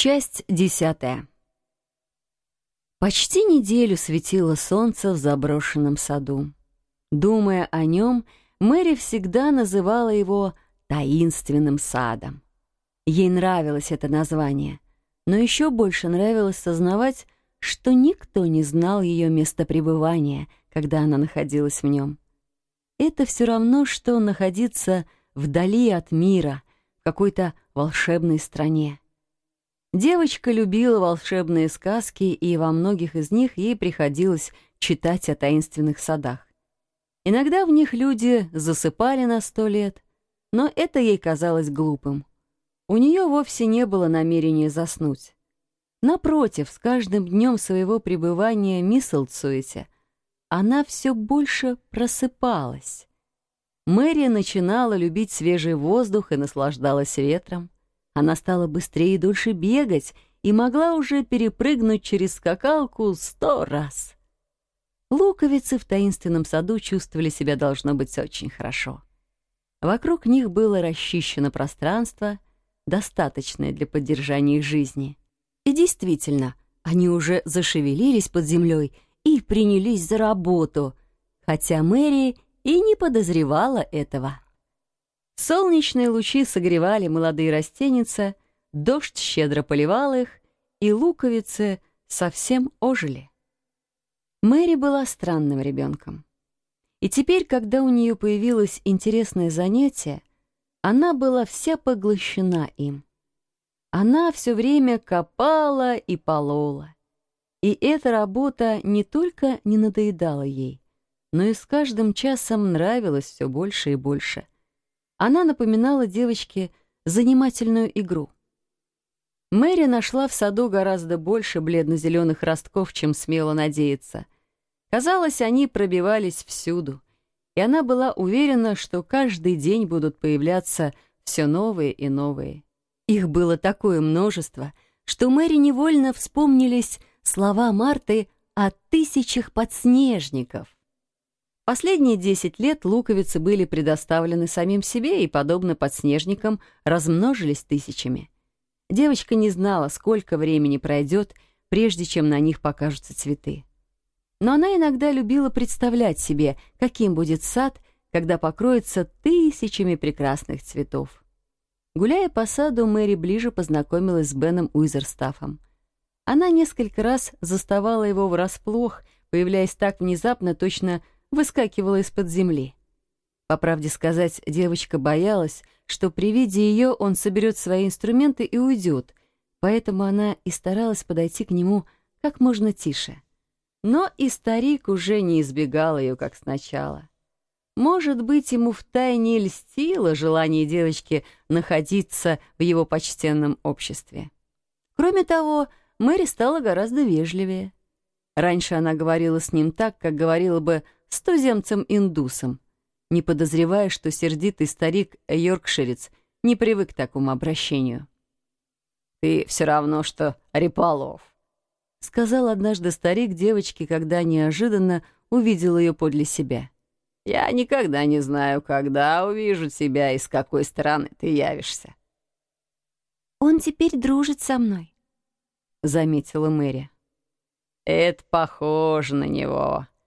Часть десятая. Почти неделю светило солнце в заброшенном саду. Думая о нем, Мэри всегда называла его «таинственным садом». Ей нравилось это название, но еще больше нравилось сознавать, что никто не знал ее места пребывания, когда она находилась в нем. Это все равно, что находиться вдали от мира, в какой-то волшебной стране. Девочка любила волшебные сказки, и во многих из них ей приходилось читать о таинственных садах. Иногда в них люди засыпали на сто лет, но это ей казалось глупым. У нее вовсе не было намерения заснуть. Напротив, с каждым днем своего пребывания Мисселцуете она все больше просыпалась. Мэри начинала любить свежий воздух и наслаждалась ветром. Она стала быстрее и дольше бегать и могла уже перепрыгнуть через скакалку сто раз. Луковицы в таинственном саду чувствовали себя, должно быть, очень хорошо. Вокруг них было расчищено пространство, достаточное для поддержания их жизни. И действительно, они уже зашевелились под землей и принялись за работу, хотя Мэри и не подозревала этого. Солнечные лучи согревали молодые растеница, дождь щедро поливал их, и луковицы совсем ожили. Мэри была странным ребенком. И теперь, когда у нее появилось интересное занятие, она была вся поглощена им. Она все время копала и полола. И эта работа не только не надоедала ей, но и с каждым часом нравилась все больше и больше — она напоминала девочке занимательную игру. Мэри нашла в саду гораздо больше бледно-зеленых ростков, чем смело надеяться. Казалось, они пробивались всюду, и она была уверена, что каждый день будут появляться все новые и новые. Их было такое множество, что Мэри невольно вспомнились слова Марты о тысячах подснежников. Последние 10 лет луковицы были предоставлены самим себе и, подобно подснежникам, размножились тысячами. Девочка не знала, сколько времени пройдет, прежде чем на них покажутся цветы. Но она иногда любила представлять себе, каким будет сад, когда покроется тысячами прекрасных цветов. Гуляя по саду, Мэри ближе познакомилась с Беном Уизерстафом. Она несколько раз заставала его врасплох, появляясь так внезапно, точно выскакивала из-под земли. По правде сказать, девочка боялась, что при виде ее он соберет свои инструменты и уйдет, поэтому она и старалась подойти к нему как можно тише. Но и старик уже не избегал ее, как сначала. Может быть, ему втайне льстило желание девочки находиться в его почтенном обществе. Кроме того, Мэри стала гораздо вежливее. Раньше она говорила с ним так, как говорила бы с туземцем-индусом, не подозревая, что сердитый старик-йоркширец не привык к такому обращению. «Ты все равно, что Репалов», — сказал однажды старик девочке, когда неожиданно увидел ее подле себя. «Я никогда не знаю, когда увижу тебя и с какой стороны ты явишься». «Он теперь дружит со мной», — заметила Мэри. «Это похоже на него», —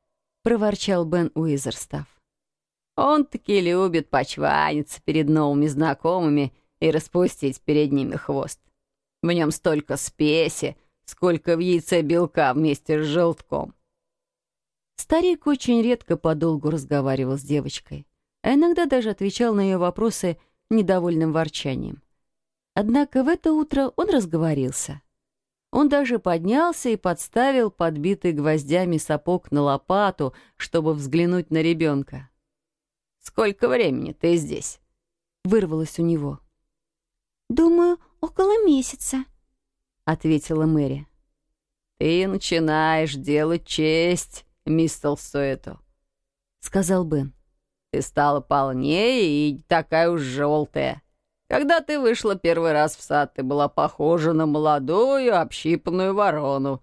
проворчал Бен Уизерстав. «Он таки любит почваниться перед новыми знакомыми и распустить перед ними хвост. В нем столько спеси, сколько в яйце белка вместе с желтком». Старик очень редко подолгу разговаривал с девочкой, а иногда даже отвечал на ее вопросы недовольным ворчанием. Однако в это утро он разговорился — он даже поднялся и подставил подбитый гвоздями сапог на лопату, чтобы взглянуть на ребенка. «Сколько времени ты здесь?» — вырвалось у него. «Думаю, около месяца», — ответила Мэри. «Ты начинаешь делать честь, мистер Суэту», — сказал Бен. «Ты стала полнее и такая уж желтая. Когда ты вышла первый раз в сад, ты была похожа на молодую общипанную ворону.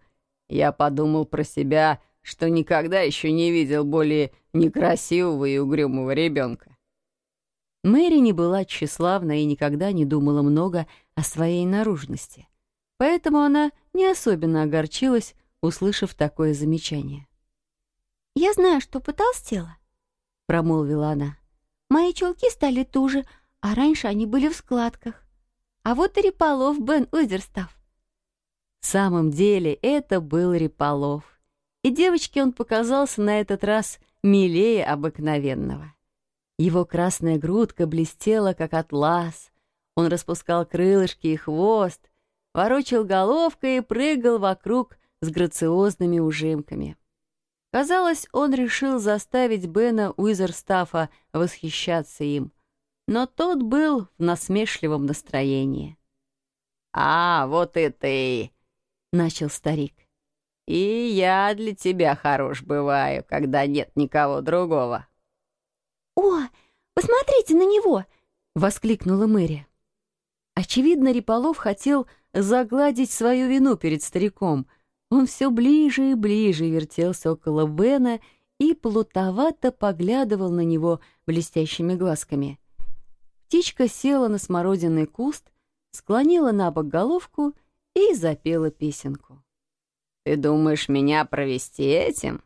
Я подумал про себя, что никогда еще не видел более некрасивого и угрюмого ребенка. Мэри не была тщеславна и никогда не думала много о своей наружности. поэтому она не особенно огорчилась, услышав такое замечание. «Я знаю, что потолстела», — промолвила она. «Мои чулки стали туже, а раньше они были в складках. А вот и Реполов Бен Узерстав». В самом деле это был Реполов, и девочке он показался на этот раз милее обыкновенного. Его красная грудка блестела, как атлас. Он распускал крылышки и хвост, ворочал головкой и прыгал вокруг с грациозными ужимками. Казалось, он решил заставить Бена Уизерстафа восхищаться им, но тот был в насмешливом настроении. «А, вот и ты!» — начал старик. «И я для тебя хорош бываю, когда нет никого другого». «О, посмотрите на него!» — воскликнула Мэри. Очевидно, Риполов хотел загладить свою вину перед стариком. Он все ближе и ближе вертелся около Бена и плутовато поглядывал на него блестящими глазками. Птичка села на смородинный куст, склонила на бок головку и запела песенку. «Ты думаешь меня провести этим?»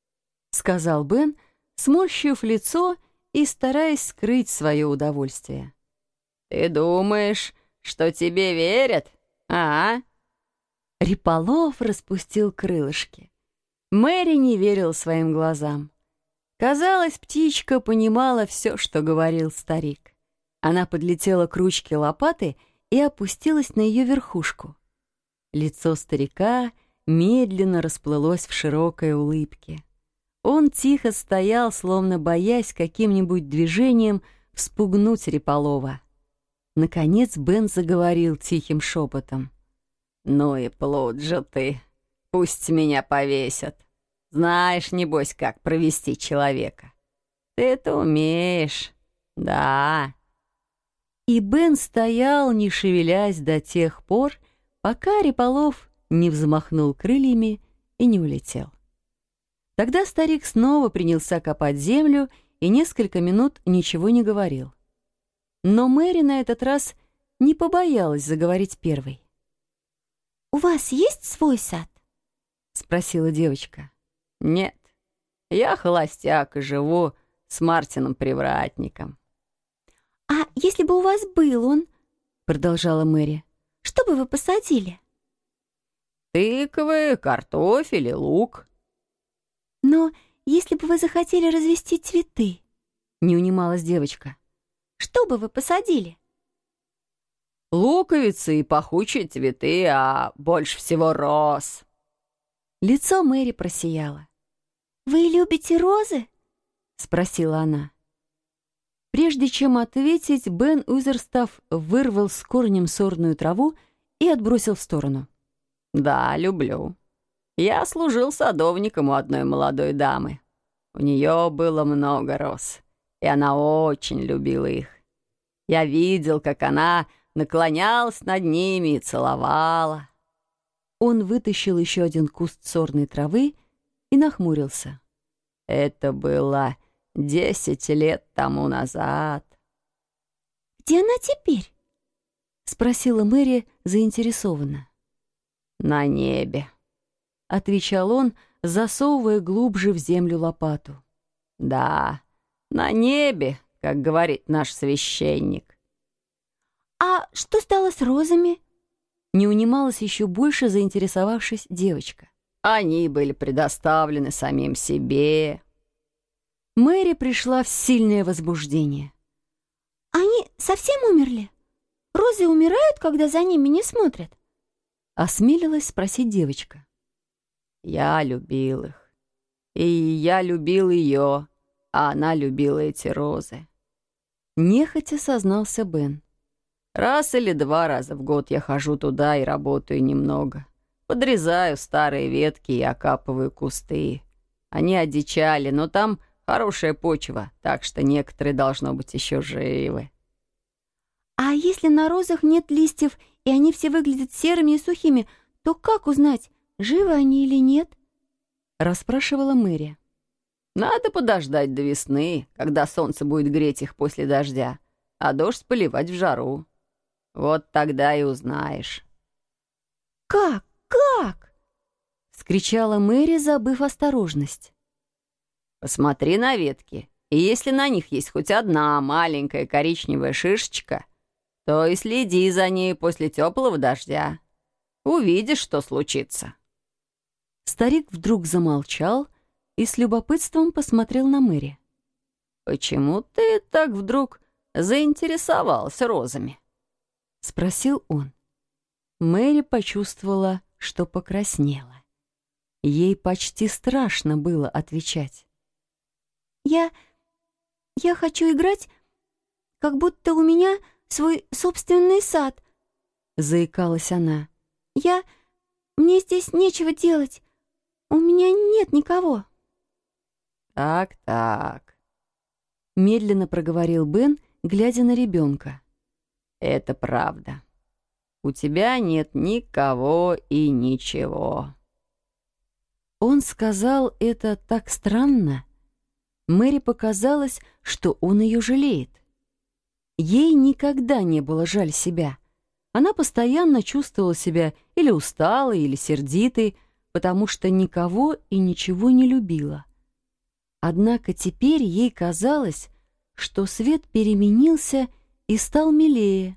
— сказал Бен, сморщив лицо и стараясь скрыть свое удовольствие. «Ты думаешь, что тебе верят, а?» Риполов распустил крылышки. Мэри не верил своим глазам. Казалось, птичка понимала все, что говорил старик. Она подлетела к ручке лопаты и опустилась на ее верхушку. Лицо старика медленно расплылось в широкой улыбке. Он тихо стоял, словно боясь каким-нибудь движением вспугнуть Реполова. Наконец Бен заговорил тихим шепотом. «Ну и плод же ты! Пусть меня повесят! Знаешь, небось, как провести человека! Ты это умеешь, да!» И Бен стоял, не шевелясь до тех пор, пока Реполов не взмахнул крыльями и не улетел. Тогда старик снова принялся копать землю и несколько минут ничего не говорил. Но Мэри на этот раз не побоялась заговорить первой. «У вас есть свой сад?» — спросила девочка. «Нет, я холостяк и живу с Мартином-привратником». «А если бы у вас был он?» — продолжала Мэри. Что бы вы посадили? Тыквы, картофель и лук. Но если бы вы захотели развести цветы, не унималась девочка. Что бы вы посадили? Луковицы и пахучие цветы, а больше всего роз. Лицо Мэри просияло. «Вы любите розы?» — спросила она. Прежде чем ответить, Бен Узерстав вырвал с корнем сорную траву и отбросил в сторону. «Да, люблю. Я служил садовником у одной молодой дамы. У нее было много роз, и она очень любила их. Я видел, как она наклонялась над ними и целовала». Он вытащил еще один куст сорной травы и нахмурился. Это было Десять лет тому назад. «Где она теперь?» — спросила Мэри заинтересованно. «На небе», — отвечал он, засовывая глубже в землю лопату. «Да, на небе, как говорит наш священник». «А что стало с розами?» Не унималась еще больше, заинтересовавшись девочка. «Они были предоставлены самим себе», Мэри пришла в сильное возбуждение. «Они совсем умерли? Розы умирают, когда за ними не смотрят?» Осмелилась спросить девочка. «Я любил их. И я любил ее, а она любила эти розы». Нехотя сознался Бен. «Раз или два раза в год я хожу туда и работаю немного. Подрезаю старые ветки и окапываю кусты. Они одичали, но там Хорошая почва, так что некоторые должно быть еще живы. А если на розах нет листьев, и они все выглядят серыми и сухими, то как узнать, живы они или нет? Расспрашивала Мэри. Надо подождать до весны, когда солнце будет греть их после дождя, а дождь поливать в жару. Вот тогда и узнаешь. «Как? Как?» — скричала Мэри, забыв осторожность. «Посмотри на ветки, и если на них есть хоть одна маленькая коричневая шишечка, то и следи за ней после теплого дождя. Увидишь, что случится». Старик вдруг замолчал и с любопытством посмотрел на Мэри. «Почему ты так вдруг заинтересовался розами?» — спросил он. Мэри почувствовала, что покраснела. Ей почти страшно было отвечать. «Я... я хочу играть, как будто у меня свой собственный сад», — заикалась она. «Я... мне здесь нечего делать. У меня нет никого». «Так-так», — медленно проговорил Бен, глядя на ребенка. «Это правда. У тебя нет никого и ничего». Он сказал это так странно. Мэри показалось, что он ее жалеет. Ей никогда не было жаль себя. Она постоянно чувствовала себя или усталой, или сердитой, потому что никого и ничего не любила. Однако теперь ей казалось, что свет переменился и стал милее.